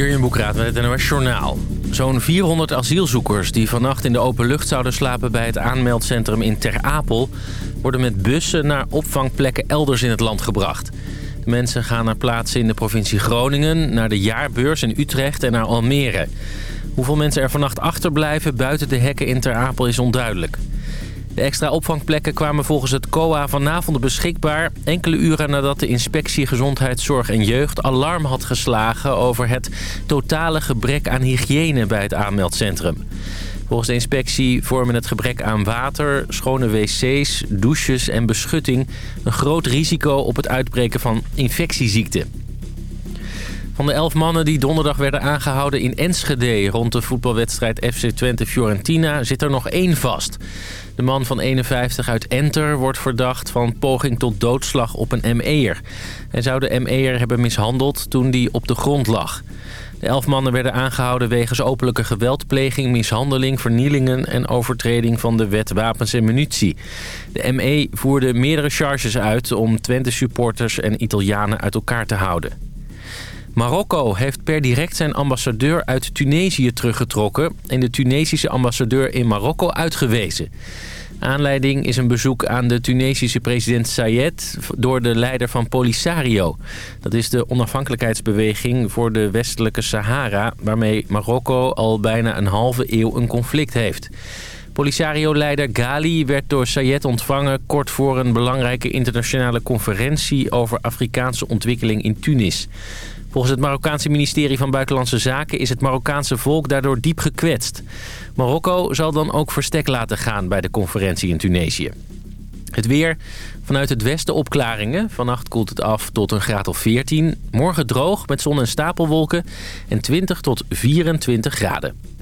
Jurjen Boekraat met het NOS Journaal. Zo'n 400 asielzoekers die vannacht in de open lucht zouden slapen... bij het aanmeldcentrum in Ter Apel... worden met bussen naar opvangplekken elders in het land gebracht. De mensen gaan naar plaatsen in de provincie Groningen... naar de jaarbeurs in Utrecht en naar Almere. Hoeveel mensen er vannacht achterblijven buiten de hekken in Ter Apel is onduidelijk. De extra opvangplekken kwamen volgens het COA vanavond beschikbaar... enkele uren nadat de inspectie Gezondheidszorg en Jeugd alarm had geslagen... over het totale gebrek aan hygiëne bij het aanmeldcentrum. Volgens de inspectie vormen het gebrek aan water, schone wc's, douches en beschutting... een groot risico op het uitbreken van infectieziekten. Van de elf mannen die donderdag werden aangehouden in Enschede... rond de voetbalwedstrijd FC Twente-Fiorentina zit er nog één vast. De man van 51 uit Enter wordt verdacht van poging tot doodslag op een ME'er. Hij zou de ME'er hebben mishandeld toen die op de grond lag. De elf mannen werden aangehouden wegens openlijke geweldpleging, mishandeling, vernielingen en overtreding van de wet wapens en munitie. De ME voerde meerdere charges uit om Twente-supporters en Italianen uit elkaar te houden. Marokko heeft per direct zijn ambassadeur uit Tunesië teruggetrokken... en de Tunesische ambassadeur in Marokko uitgewezen. Aanleiding is een bezoek aan de Tunesische president Sayed... door de leider van Polisario. Dat is de onafhankelijkheidsbeweging voor de westelijke Sahara... waarmee Marokko al bijna een halve eeuw een conflict heeft. Polisario-leider Ghali werd door Sayed ontvangen... kort voor een belangrijke internationale conferentie... over Afrikaanse ontwikkeling in Tunis. Volgens het Marokkaanse ministerie van Buitenlandse Zaken is het Marokkaanse volk daardoor diep gekwetst. Marokko zal dan ook verstek laten gaan bij de conferentie in Tunesië. Het weer. Vanuit het westen opklaringen. Vannacht koelt het af tot een graad of 14. Morgen droog met zon en stapelwolken. En 20 tot 24 graden.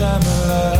time alive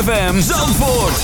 ZFM Zandvoort.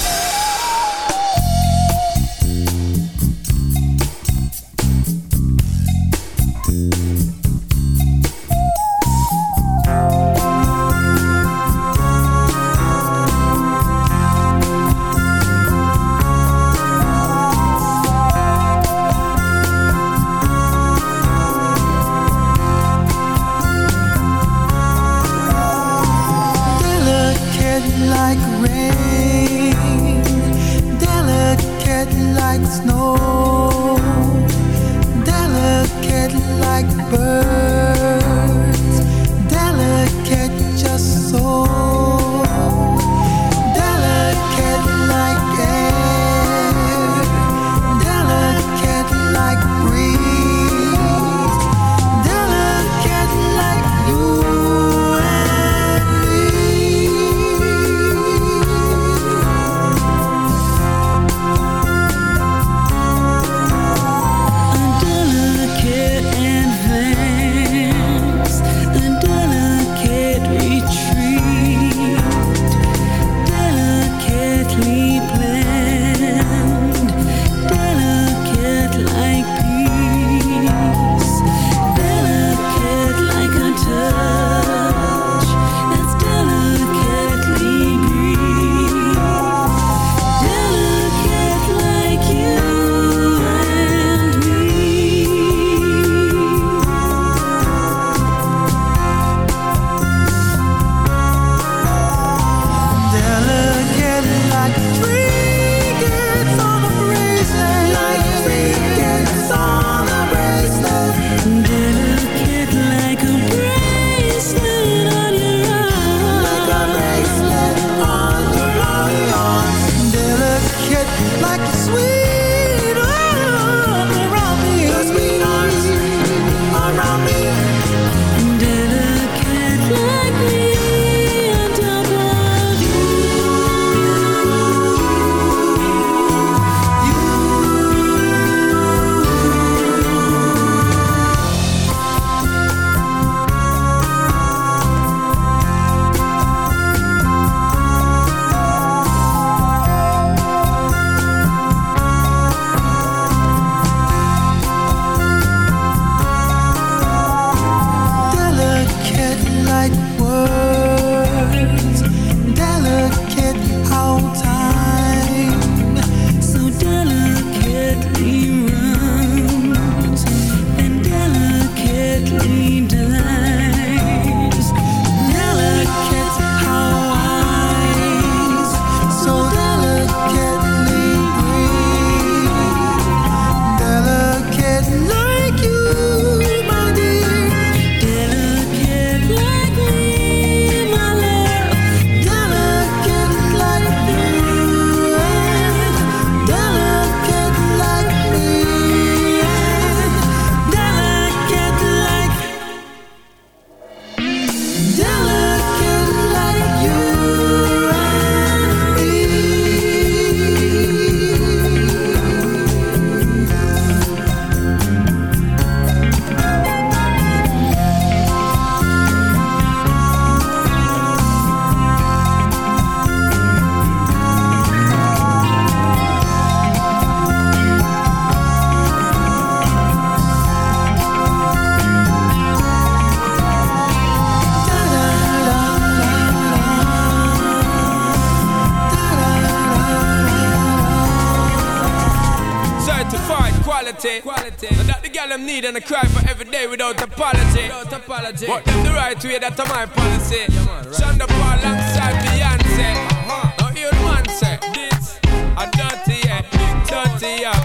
them need and I cry for every day without apology. Without apology. But them the right way, that's my policy. Yeah, man, right. Shonda Paul alongside Beyonce. Uh-huh. Now hear the man say, this a dirty yeah, dirty yeah,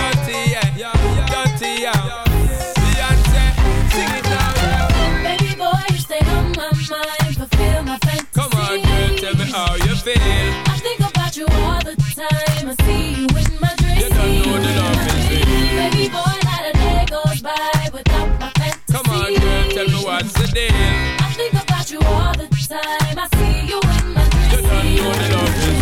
dirty yeah, dirty yeah. Beyonce, it now. Yeah. Baby boy, you stay on my mind, fulfill my fantasy. Tell me how you feel. I think about you all the time. I see you in my dreams. You don't know the love is real. Baby boy. I think about you all the time. I see you in my dreams.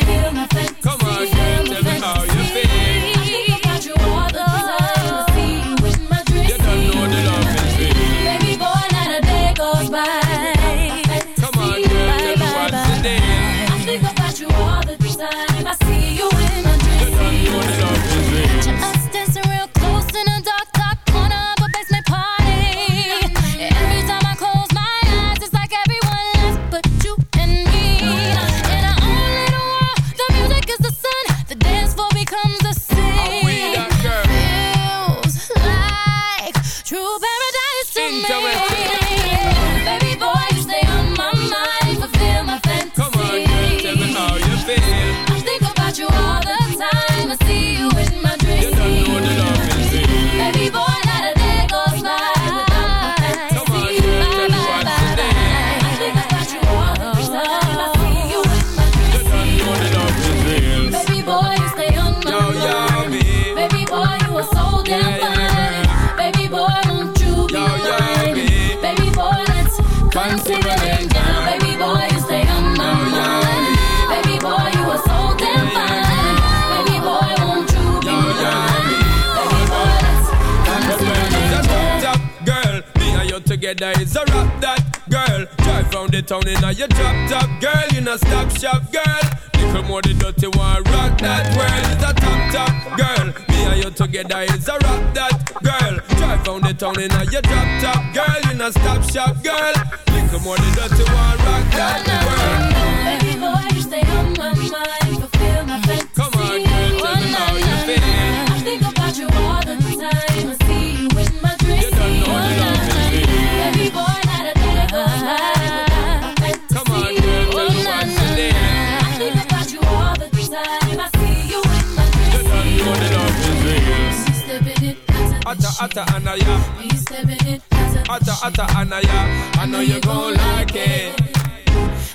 Atta, atta, anaya. He's living it as a Atta, atta, anaya. I know you gon' like it.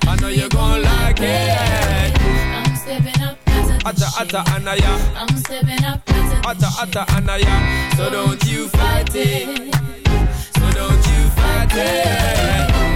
I know you gon' like it. I'm stepping up. Atta atta anaya, I'm stepping up. Atta atta anaya, so don't you fight it, so don't you fight it.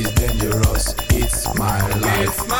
is dangerous. It's my life. It's my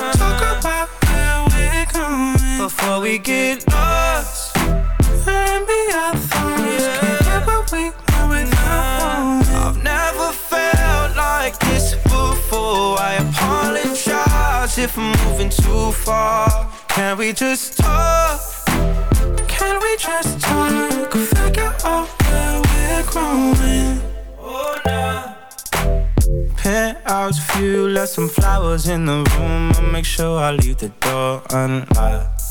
Before we get lost. And be our thoughts. Can't get what we want without I've never felt like this before. I apologize if I'm moving too far. Can we just talk? Can we just talk? Figure out where we're growing. Oh, nah. Penthouse view, left some flowers in the room. I'll make sure I leave the door unlocked.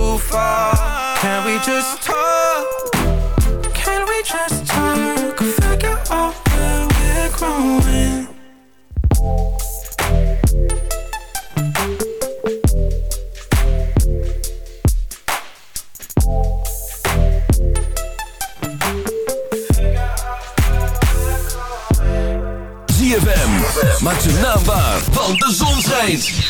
too far. Can we just talk? Can we just talk? Figure out where we're growing. ZFM. Maak zijn naam waar, want de zon schijnt.